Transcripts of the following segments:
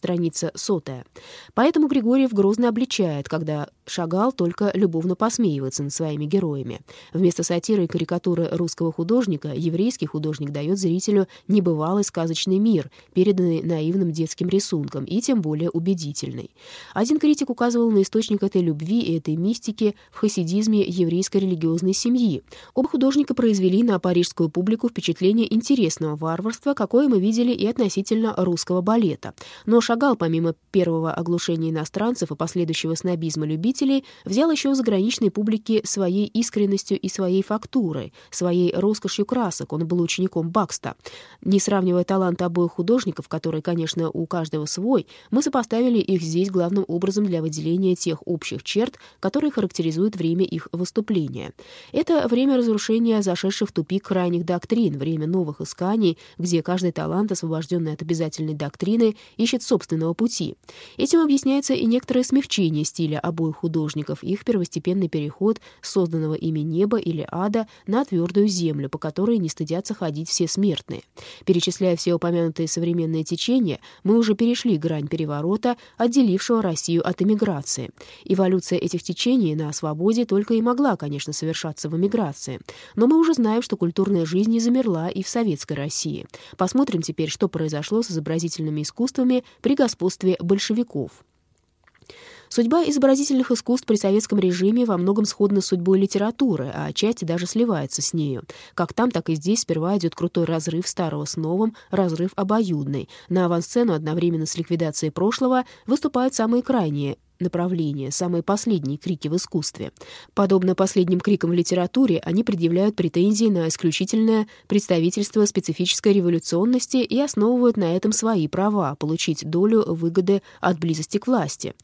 страница сотая. Поэтому Григорьев грозно обличает, когда Шагал только любовно посмеивается над своими героями. Вместо сатиры и карикатуры русского художника еврейский художник дает зрителю небывалый сказочный мир, переданный наивным детским рисунком и тем более убедительный. Один критик указывал на источник этой любви и этой мистики в хасидизме еврейской религиозной семьи. Оба художника произвели на парижскую публику впечатление интересного варварства, какое мы видели и относительно русского балета. Но Шагал, помимо первого оглушения иностранцев и последующего снобизма любителей, взял еще у заграничной публики своей искренностью и своей фактурой, своей роскошью красок. Он был учеником Бакста. Не сравнивая таланты обоих художников, которые, конечно, у каждого свой, мы сопоставили их здесь главным образом для выделения тех общих черт, которые характеризуют время их выступления. Это время разрушения зашедших в тупик крайних доктрин, время новых исканий, где каждый талант, освобожденный от обязательной доктрины, ищет собственного пути. Этим объясняется и некоторое смягчение стиля обоих художников, их первостепенный переход с созданного ими неба или ада на твердую землю, по которой не стыдятся ходить все смертные. Перечисляя все упомянутые современные течения, мы уже перешли грань переворота, отделившего Россию от эмиграции. Эволюция этих течений на свободе только и могла, конечно, совершаться в эмиграции. Но мы уже знаем, что культурная жизнь не замерла и в советской России. Посмотрим теперь, что произошло с изобразительными искусствами при господстве большевиков. Судьба изобразительных искусств при советском режиме во многом сходна с судьбой литературы, а отчасти даже сливается с нею. Как там, так и здесь сперва идет крутой разрыв старого с новым, разрыв обоюдный. На авансцену одновременно с ликвидацией прошлого выступают самые крайние направления, самые последние крики в искусстве. Подобно последним крикам в литературе, они предъявляют претензии на исключительное представительство специфической революционности и основывают на этом свои права получить долю выгоды от близости к власти.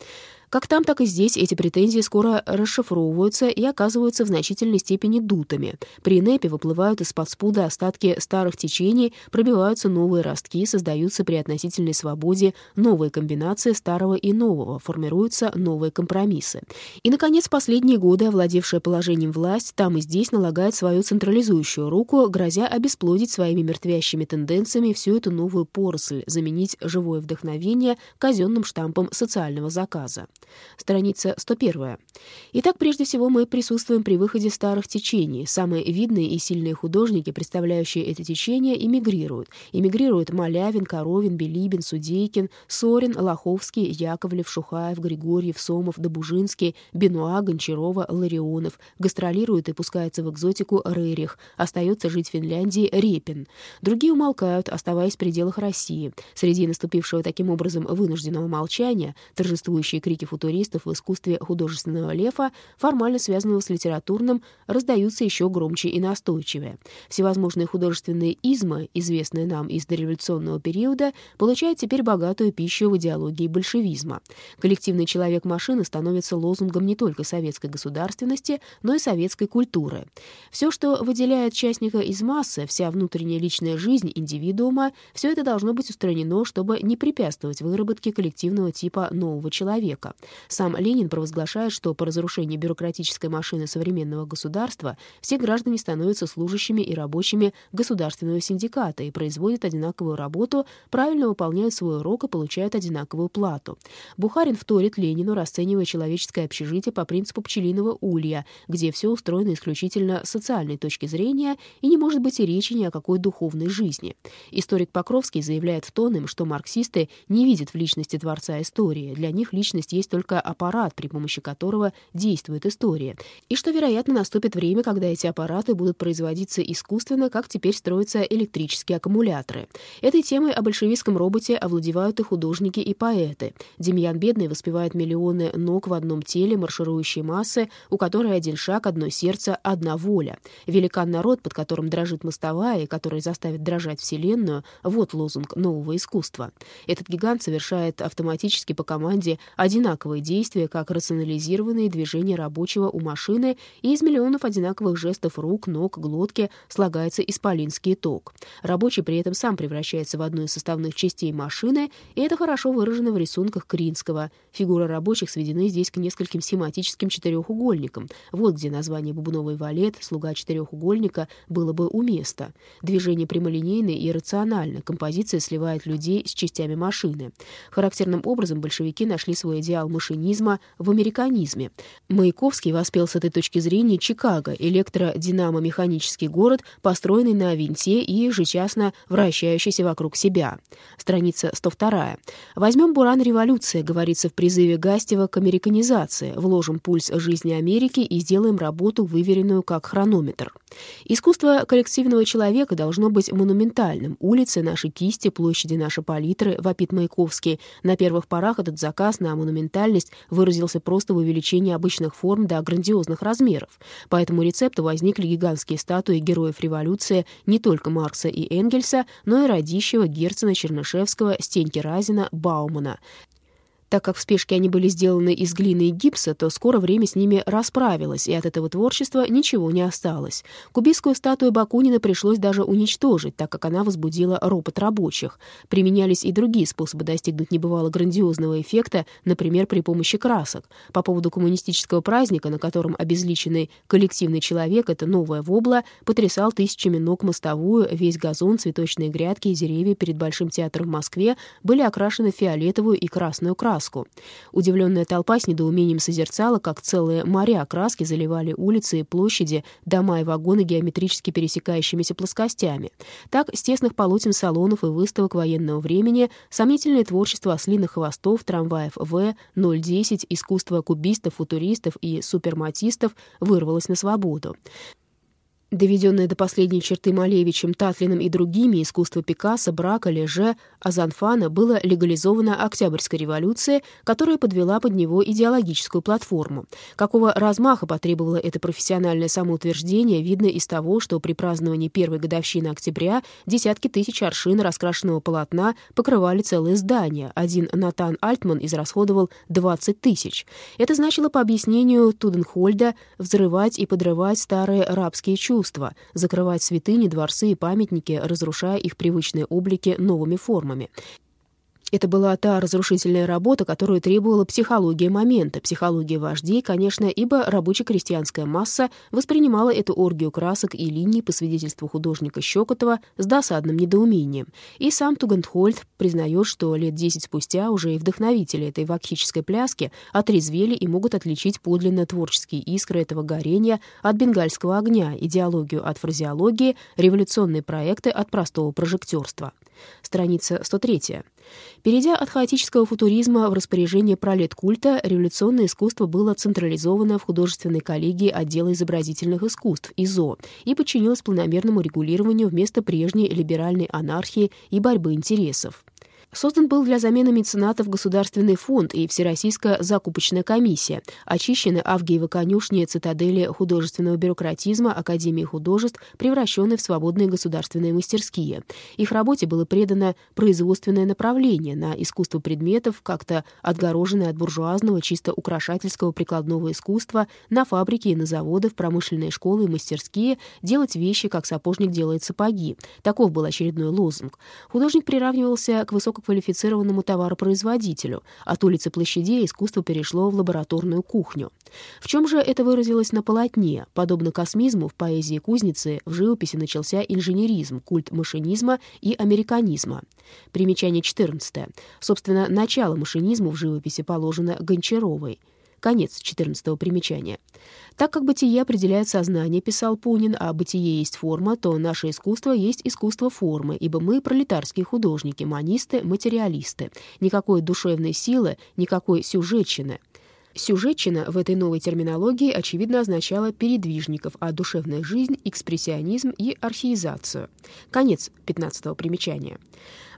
Как там, так и здесь эти претензии скоро расшифровываются и оказываются в значительной степени дутыми. При НЭПе выплывают из-под спуда остатки старых течений, пробиваются новые ростки, создаются при относительной свободе новые комбинации старого и нового, формируются новые компромиссы. И, наконец, последние годы овладевшая положением власть там и здесь налагает свою централизующую руку, грозя обесплодить своими мертвящими тенденциями всю эту новую поросль, заменить живое вдохновение казенным штампом социального заказа. Страница 101. Итак, прежде всего мы присутствуем при выходе старых течений. Самые видные и сильные художники, представляющие это течение, эмигрируют. Эмигрируют Малявин, Коровин, Белибин, Судейкин, Сорин, Лоховский, Яковлев, Шухаев, Григорьев, Сомов, Добужинский, Бенуа, Гончарова, Ларионов. Гастролирует и пускается в экзотику Рерих. Остается жить в Финляндии Репин. Другие умолкают, оставаясь в пределах России. Среди наступившего таким образом вынужденного молчания торжествующие крики футуристов в искусстве художественного лефа, формально связанного с литературным, раздаются еще громче и настойчивее. Всевозможные художественные измы, известные нам из дореволюционного периода, получают теперь богатую пищу в идеологии большевизма. Коллективный человек-машина становится лозунгом не только советской государственности, но и советской культуры. Все, что выделяет частника из массы, вся внутренняя личная жизнь индивидуума, все это должно быть устранено, чтобы не препятствовать выработке коллективного типа нового человека. Сам Ленин провозглашает, что по разрушению бюрократической машины современного государства все граждане становятся служащими и рабочими государственного синдиката и производят одинаковую работу, правильно выполняют свой урок и получают одинаковую плату. Бухарин вторит Ленину, расценивая человеческое общежитие по принципу пчелиного улья, где все устроено исключительно с социальной точки зрения и не может быть и речи ни о какой духовной жизни. Историк Покровский заявляет в тон им, что марксисты не видят в личности творца истории. Для них личность есть только аппарат, при помощи которого действует история, и что, вероятно, наступит время, когда эти аппараты будут производиться искусственно, как теперь строятся электрические аккумуляторы. Этой темой о большевистском роботе овладевают и художники, и поэты. Демьян Бедный воспевает миллионы ног в одном теле, марширующие массы, у которой один шаг, одно сердце, одна воля. Великан народ, под которым дрожит мостовая, и который заставит дрожать Вселенную, вот лозунг нового искусства. Этот гигант совершает автоматически по команде одинаково одинаковые действия, как рационализированные движения рабочего у машины, и из миллионов одинаковых жестов рук, ног, глотки слагается исполинский ток. Рабочий при этом сам превращается в одну из составных частей машины, и это хорошо выражено в рисунках Кринского. Фигуры рабочих сведены здесь к нескольким схематическим четырехугольникам. Вот где название «бубновый валет», «слуга четырехугольника» было бы уместно. Движение прямолинейное и рационально, композиция сливает людей с частями машины. Характерным образом большевики нашли свой идеал машинизма в американизме. Маяковский воспел с этой точки зрения Чикаго, электродинамо-механический город, построенный на винте и ежечасно вращающийся вокруг себя. Страница 102. «Возьмем буран революции», говорится в призыве Гастева к американизации. «Вложим пульс жизни Америки и сделаем работу, выверенную как хронометр». Искусство коллективного человека должно быть монументальным. Улицы, наши кисти, площади, наши палитры, вопит Маяковский. На первых порах этот заказ на монументальность выразился просто в увеличении обычных форм до грандиозных размеров. По этому рецепту возникли гигантские статуи героев революции не только Маркса и Энгельса, но и Радищева, Герцена, Чернышевского, Стеньки Разина, Баумана. Так как в спешке они были сделаны из глины и гипса, то скоро время с ними расправилось, и от этого творчества ничего не осталось. Кубистскую статую Бакунина пришлось даже уничтожить, так как она возбудила ропот рабочих. Применялись и другие способы достигнуть небывало грандиозного эффекта, например, при помощи красок. По поводу коммунистического праздника, на котором обезличенный коллективный человек, это новая вобла, потрясал тысячами ног мостовую, весь газон, цветочные грядки и деревья перед Большим театром в Москве были окрашены фиолетовую и красную краску краску. Удивленная толпа с недоумением созерцала, как целые моря краски заливали улицы и площади, дома и вагоны геометрически пересекающимися плоскостями. Так, с тесных полотен салонов и выставок военного времени сомнительное творчество ослиных хвостов, трамваев В-010, искусство кубистов, футуристов и суперматистов вырвалось на свободу. Доведенное до последней черты Малевичем, Татлиным и другими, искусство Пикассо, Брака, Леже, Азанфана было легализовано Октябрьской революцией, которая подвела под него идеологическую платформу. Какого размаха потребовало это профессиональное самоутверждение, видно из того, что при праздновании первой годовщины октября десятки тысяч аршин раскрашенного полотна покрывали целые здания. Один Натан Альтман израсходовал 20 тысяч. Это значило, по объяснению Туденхольда, взрывать и подрывать старые рабские чувства, чувства, закрывать святыни, дворцы и памятники, разрушая их привычные облики новыми формами. Это была та разрушительная работа, которую требовала психология момента, психология вождей, конечно, ибо рабоче-крестьянская масса воспринимала эту оргию красок и линий, по свидетельству художника Щекотова, с досадным недоумением. И сам Тугентхольд признает, что лет десять спустя уже и вдохновители этой вакхической пляски отрезвели и могут отличить подлинно творческие искры этого горения от бенгальского огня, идеологию от фразеологии, революционные проекты от простого прожектерства. Страница 103. Перейдя от хаотического футуризма в распоряжение пролеткульта, революционное искусство было централизовано в художественной коллегии отдела изобразительных искусств ИЗО и подчинилось планомерному регулированию вместо прежней либеральной анархии и борьбы интересов. Создан был для замены меценатов Государственный фонд и Всероссийская закупочная комиссия. Очищены Авгиевы конюшни цитадели художественного бюрократизма Академии художеств, превращенные в свободные государственные мастерские. Их работе было предано производственное направление на искусство предметов, как-то отгороженное от буржуазного, чисто украшательского прикладного искусства, на фабрики и на заводы, в промышленные школы и мастерские, делать вещи, как сапожник делает сапоги. Таков был очередной лозунг. Художник приравнивался к высокому высококвалифицированному товаропроизводителю. От улицы площадей искусство перешло в лабораторную кухню. В чем же это выразилось на полотне? Подобно космизму в поэзии кузницы, в живописи начался инженеризм, культ машинизма и американизма. Примечание 14. Собственно, начало машинизму в живописи положено Гончаровой. Конец 14 примечания. Так как бытие определяет сознание, писал Пунин, а бытие есть форма, то наше искусство есть искусство формы, ибо мы пролетарские художники, манисты, материалисты. Никакой душевной силы, никакой сюжетчины. Сюжетчина в этой новой терминологии, очевидно, означала передвижников, а душевная жизнь — экспрессионизм и археизацию. Конец 15-го примечания.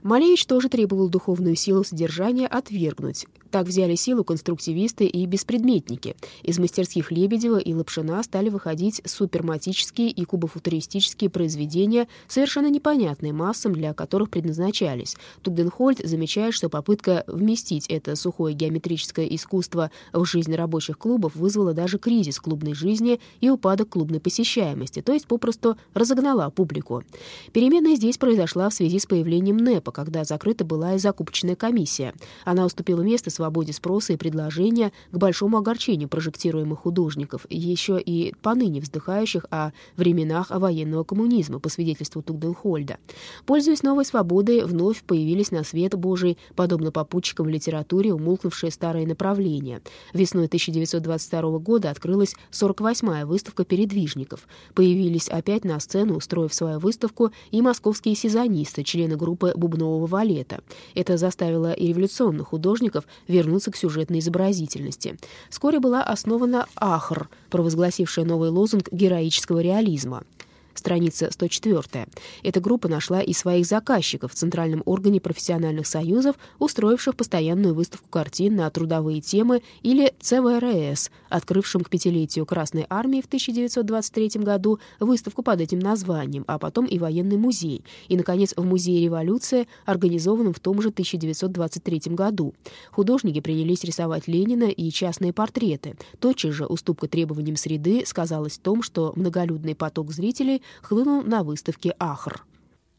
Малевич тоже требовал духовную силу содержания отвергнуть. Так взяли силу конструктивисты и беспредметники. Из мастерских Лебедева и Лапшина стали выходить суперматические и кубофутуристические произведения, совершенно непонятные массам, для которых предназначались. Тугденхольд замечает, что попытка вместить это сухое геометрическое искусство в жизнь рабочих клубов вызвала даже кризис клубной жизни и упадок клубной посещаемости, то есть попросту разогнала публику. Переменная здесь произошла в связи с появлением НЭПа, когда закрыта была и закупочная комиссия. Она уступила место свободе спроса и предложения, к большому огорчению прожектируемых художников, еще и поныне вздыхающих о временах военного коммунизма, по свидетельству Тугденхольда. Пользуясь новой свободой, вновь появились на свет Божий, подобно попутчикам в литературе, умолкнувшие старые направления. Весной 1922 года открылась 48-я выставка передвижников. Появились опять на сцену, устроив свою выставку, и московские сезонисты, члены группы бубнового валета. Это заставило и революционных художников вернуться к сюжетной изобразительности. Вскоре была основана «Ахр», провозгласившая новый лозунг героического реализма страница 104. Эта группа нашла и своих заказчиков в Центральном органе профессиональных союзов, устроивших постоянную выставку картин на трудовые темы, или ЦВРС, открывшим к пятилетию Красной Армии в 1923 году выставку под этим названием, а потом и военный музей, и, наконец, в Музее революции, организованном в том же 1923 году. Художники принялись рисовать Ленина и частные портреты. Тотчас же уступка требованиям среды сказалась в том, что многолюдный поток зрителей хлынул на выставке «Ахр».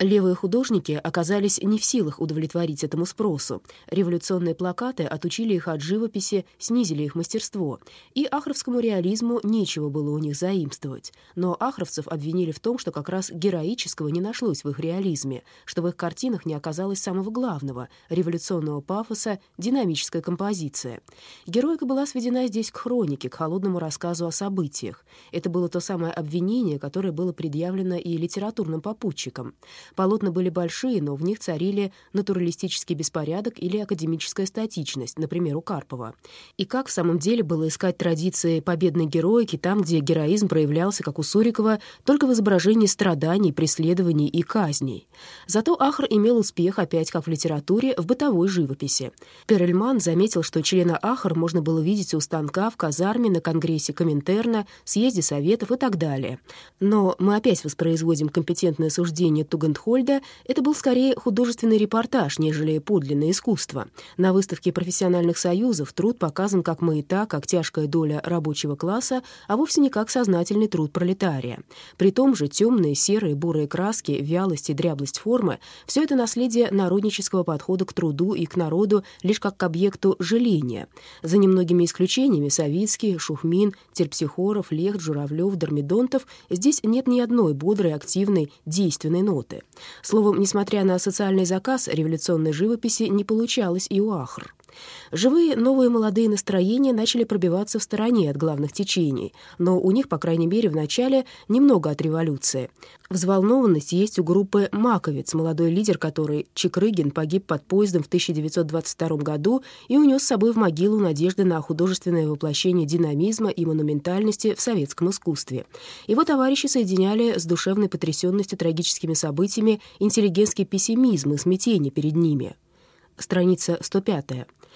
Левые художники оказались не в силах удовлетворить этому спросу. Революционные плакаты отучили их от живописи, снизили их мастерство. И ахровскому реализму нечего было у них заимствовать. Но ахровцев обвинили в том, что как раз героического не нашлось в их реализме, что в их картинах не оказалось самого главного — революционного пафоса, динамическая композиция. Героика была сведена здесь к хронике, к холодному рассказу о событиях. Это было то самое обвинение, которое было предъявлено и литературным попутчикам. Полотна были большие, но в них царили натуралистический беспорядок или академическая статичность, например, у Карпова. И как в самом деле было искать традиции победной героики там, где героизм проявлялся, как у Сурикова, только в изображении страданий, преследований и казней. Зато Ахр имел успех опять как в литературе, в бытовой живописи. Перельман заметил, что члена Ахр можно было видеть у станка, в казарме, на конгрессе Коминтерна, съезде Советов и так далее. Но мы опять воспроизводим компетентное суждение Туган Гентхольда это был скорее художественный репортаж, нежели подлинное искусство. На выставке профессиональных союзов труд показан как маята, как тяжкая доля рабочего класса, а вовсе не как сознательный труд пролетария. При том же темные, серые, бурые краски, вялость и дряблость формы — все это наследие народнического подхода к труду и к народу лишь как к объекту жаления. За немногими исключениями — Савицкий, Шухмин, Терпсихоров, Лехт, Журавлев, Дормидонтов — здесь нет ни одной бодрой, активной, действенной ноты. Словом, несмотря на социальный заказ, революционной живописи не получалось и у Ахр. Живые новые молодые настроения начали пробиваться в стороне от главных течений, но у них, по крайней мере, в начале немного от революции. Взволнованность есть у группы «Маковец», молодой лидер которой Чекрыгин погиб под поездом в 1922 году и унес с собой в могилу надежды на художественное воплощение динамизма и монументальности в советском искусстве. Его товарищи соединяли с душевной потрясенностью трагическими событиями интеллигентский пессимизм и смятение перед ними. Страница 105.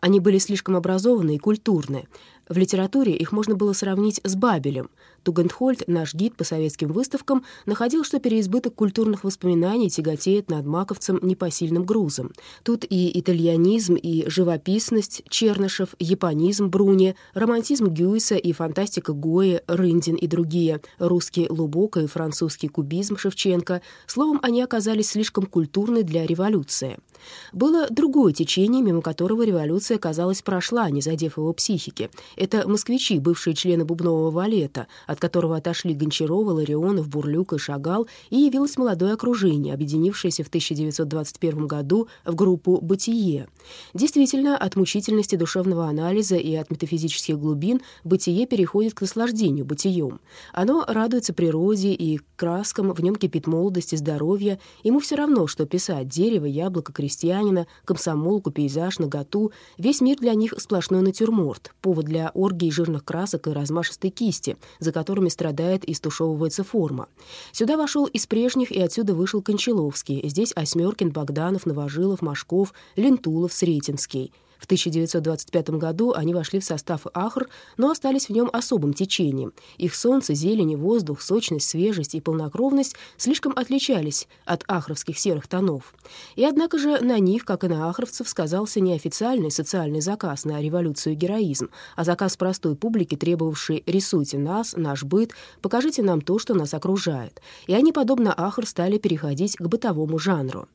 Они были слишком образованы и культурны. В литературе их можно было сравнить с Бабелем. Тугентхольд, наш гид по советским выставкам, находил, что переизбыток культурных воспоминаний тяготеет над маковцем непосильным грузом. Тут и итальянизм, и живописность Чернышев, японизм Бруни, романтизм Гюйса и фантастика Гои, Рындин и другие, русский Лубока и французский кубизм Шевченко. Словом, они оказались слишком культурны для революции. Было другое течение, мимо которого революция, казалось, прошла, не задев его психики. Это москвичи, бывшие члены бубнового валета, от которого отошли Гончарова, Ларионов, Бурлюк и Шагал, и явилось молодое окружение, объединившееся в 1921 году в группу «Бытие». Действительно, от мучительности душевного анализа и от метафизических глубин бытие переходит к наслаждению бытием. Оно радуется природе и краскам, в нем кипит молодость и здоровье. Ему все равно, что писать — дерево, яблоко, крестьянина, комсомолку, пейзаж, наготу. Весь мир для них сплошной натюрморт, повод для оргий жирных красок и размашистой кисти, за которыми страдает и стушевывается форма. Сюда вошел из прежних, и отсюда вышел Кончаловский. Здесь Осьмеркин, Богданов, Новожилов, Машков, Лентулов, Сретенский — в 1925 году они вошли в состав Ахр, но остались в нем особым течением. Их солнце, зелень, воздух, сочность, свежесть и полнокровность слишком отличались от ахровских серых тонов. И однако же на них, как и на ахровцев, сказался не официальный социальный заказ на революцию и героизм, а заказ простой публики, требовавший «рисуйте нас, наш быт, покажите нам то, что нас окружает». И они, подобно Ахр, стали переходить к бытовому жанру.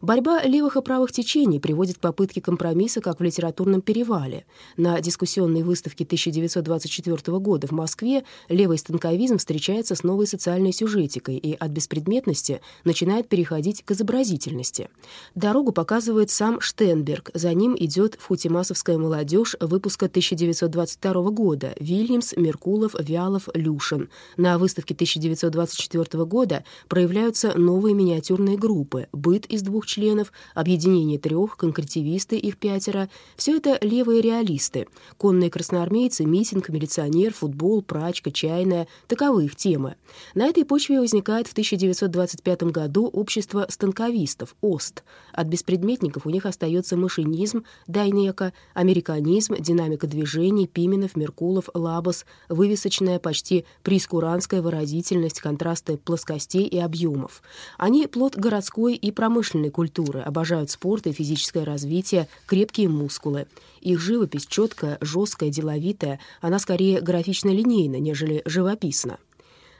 Борьба левых и правых течений приводит к попытке компромисса как в литературном перевале. На дискуссионной выставке 1924 года в Москве левый станковизм встречается с новой социальной сюжетикой и от беспредметности начинает переходить к изобразительности. Дорогу показывает сам Штенберг, за ним идет футимасовская молодежь выпуска 1922 года Вильямс, Меркулов, Вялов, Люшин. На выставке 1924 года проявляются новые миниатюрные группы «Быт» из двух членов, объединение трех, конкретивисты, их пятеро — все это левые реалисты. Конные красноармейцы, митинг, милиционер, футбол, прачка, чайная — таковы их темы. На этой почве возникает в 1925 году общество станковистов, ОСТ. От беспредметников у них остается машинизм, Дайнека, американизм, динамика движений, Пименов, Меркулов, Лабос, вывесочная, почти прискуранская выразительность, контрасты плоскостей и объемов. Они плод городской и промышленной промышленной культуры, обожают спорт и физическое развитие, крепкие мускулы. Их живопись четкая, жесткая, деловитая, она скорее графично-линейна, нежели живописна.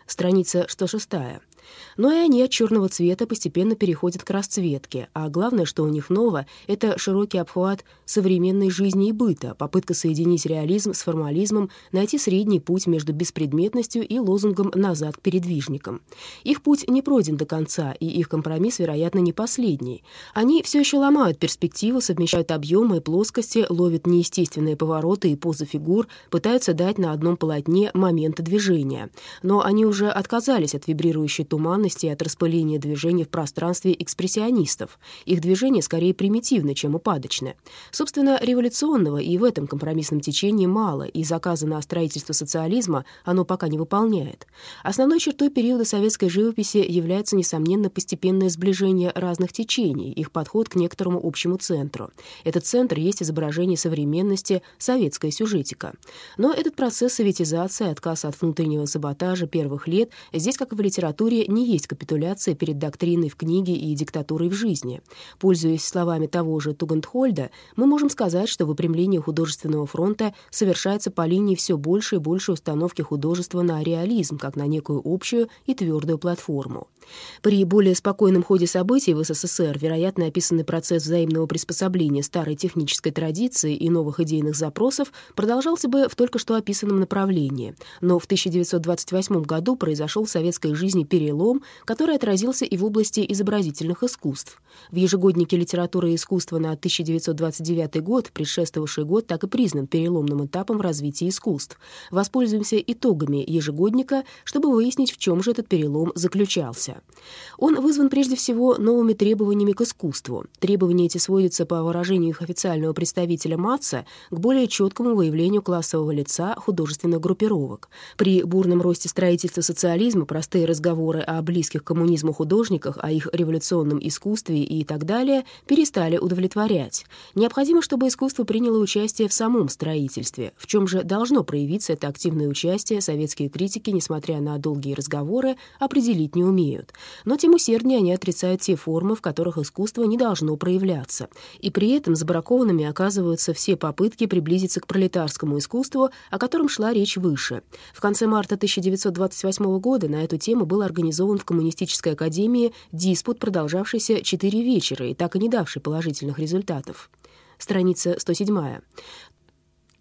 Страница 106. Но и они от черного цвета постепенно переходят к расцветке, а главное, что у них ново, это широкий обхват современной жизни и быта, попытка соединить реализм с формализмом, найти средний путь между беспредметностью и лозунгом «назад к передвижникам». Их путь не пройден до конца, и их компромисс, вероятно, не последний. Они все еще ломают перспективу, совмещают объемы и плоскости, ловят неестественные повороты и позы фигур, пытаются дать на одном полотне моменты движения. Но они уже отказались от вибрирующей туманности и от распыления движений в пространстве экспрессионистов. Их движение скорее примитивно, чем упадочное. Собственно, революционного и в этом компромиссном течении мало, и заказа на строительство социализма оно пока не выполняет. Основной чертой периода советской живописи является, несомненно, постепенное сближение разных течений, их подход к некоторому общему центру. Этот центр есть изображение современности, советская сюжетика. Но этот процесс советизации, отказ от внутреннего саботажа первых лет здесь, как и в литературе, не есть капитуляция перед доктриной в книге и диктатурой в жизни. Пользуясь словами того же Тугандхольда, мы можем сказать, что выпрямление художественного фронта совершается по линии все больше и больше установки художества на реализм, как на некую общую и твердую платформу. При более спокойном ходе событий в СССР, вероятно, описанный процесс взаимного приспособления старой технической традиции и новых идейных запросов продолжался бы в только что описанном направлении. Но в 1928 году произошел в советской жизни перелом перелом, который отразился и в области изобразительных искусств. В ежегоднике «Литература и искусство» на 1929 год, предшествовавший год, так и признан переломным этапом в развитии искусств. Воспользуемся итогами ежегодника, чтобы выяснить, в чем же этот перелом заключался. Он вызван прежде всего новыми требованиями к искусству. Требования эти сводятся, по выражению их официального представителя МАЦа, к более четкому выявлению классового лица художественных группировок. При бурном росте строительства социализма простые разговоры о близких коммунизму художниках, о их революционном искусстве и так далее, перестали удовлетворять. Необходимо, чтобы искусство приняло участие в самом строительстве. В чем же должно проявиться это активное участие, советские критики, несмотря на долгие разговоры, определить не умеют. Но тем усерднее они отрицают те формы, в которых искусство не должно проявляться. И при этом забракованными оказываются все попытки приблизиться к пролетарскому искусству, о котором шла речь выше. В конце марта 1928 года на эту тему был организован организован в Коммунистической академии диспут, продолжавшийся четыре вечера и так и не давший положительных результатов. Страница 107.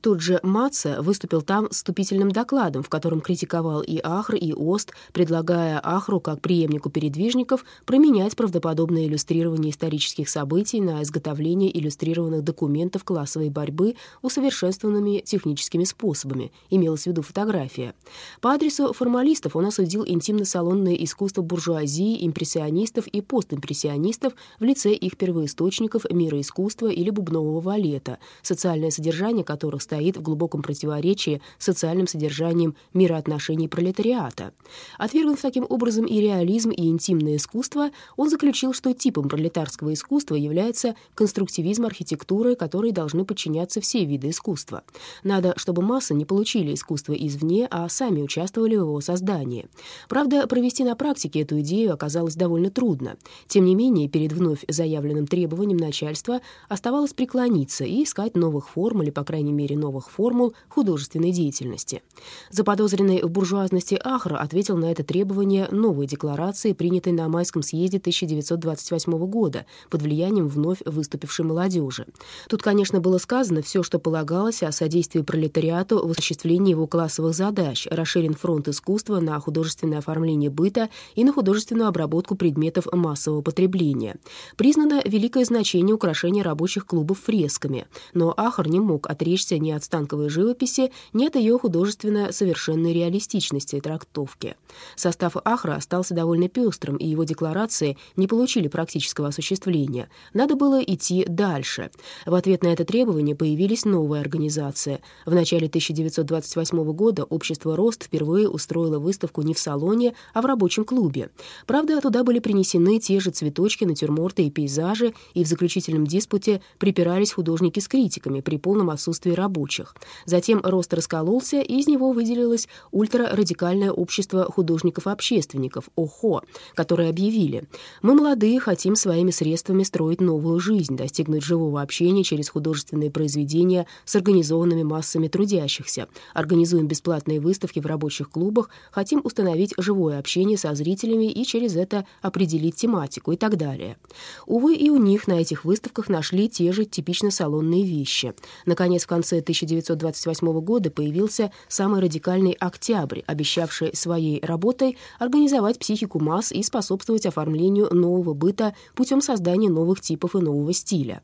Тот же Маца выступил там с вступительным докладом, в котором критиковал и Ахр, и Ост, предлагая Ахру, как преемнику передвижников, променять правдоподобное иллюстрирование исторических событий на изготовление иллюстрированных документов классовой борьбы усовершенствованными техническими способами, имелась в виду фотография. По адресу формалистов он осудил интимно-салонное искусство буржуазии, импрессионистов и постимпрессионистов в лице их первоисточников мира искусства или бубнового валета, социальное содержание которых стоит в глубоком противоречии с социальным содержанием мироотношений пролетариата. Отвергнув таким образом и реализм, и интимное искусство, он заключил, что типом пролетарского искусства является конструктивизм архитектуры, которой должны подчиняться все виды искусства. Надо, чтобы массы не получили искусство извне, а сами участвовали в его создании. Правда, провести на практике эту идею оказалось довольно трудно. Тем не менее, перед вновь заявленным требованием начальства оставалось преклониться и искать новых форм или, по крайней мере, новых формул художественной деятельности. Заподозренный в буржуазности Ахра ответил на это требование новой декларации, принятой на майском съезде 1928 года под влиянием вновь выступившей молодежи. Тут, конечно, было сказано все, что полагалось о содействии пролетариату в осуществлении его классовых задач, расширен фронт искусства на художественное оформление быта и на художественную обработку предметов массового потребления. Признано великое значение украшения рабочих клубов фресками, но Ахар не мог отречься ни от станковой живописи, ни от ее художественно совершенной реалистичности и трактовки. Состав Ахра остался довольно пестрым, и его декларации не получили практического осуществления. Надо было идти дальше. В ответ на это требование появились новые организации. В начале 1928 года общество «Рост» впервые устроило выставку не в салоне, а в рабочем клубе. Правда, туда были принесены те же цветочки, натюрморты и пейзажи, и в заключительном диспуте припирались художники с критиками при полном отсутствии рабочих. Затем рост раскололся, и из него выделилось ультрарадикальное общество художников-общественников, ОХО, которые объявили «Мы молодые, хотим своими средствами строить новую жизнь, достигнуть живого общения через художественные произведения с организованными массами трудящихся, организуем бесплатные выставки в рабочих клубах, хотим установить живое общение со зрителями и через это определить тематику и так далее». Увы, и у них на этих выставках нашли те же типично салонные вещи. Наконец, в конце 1928 года появился самый радикальный «Октябрь», обещавший своей работой организовать психику масс и способствовать оформлению нового быта путем создания новых типов и нового стиля.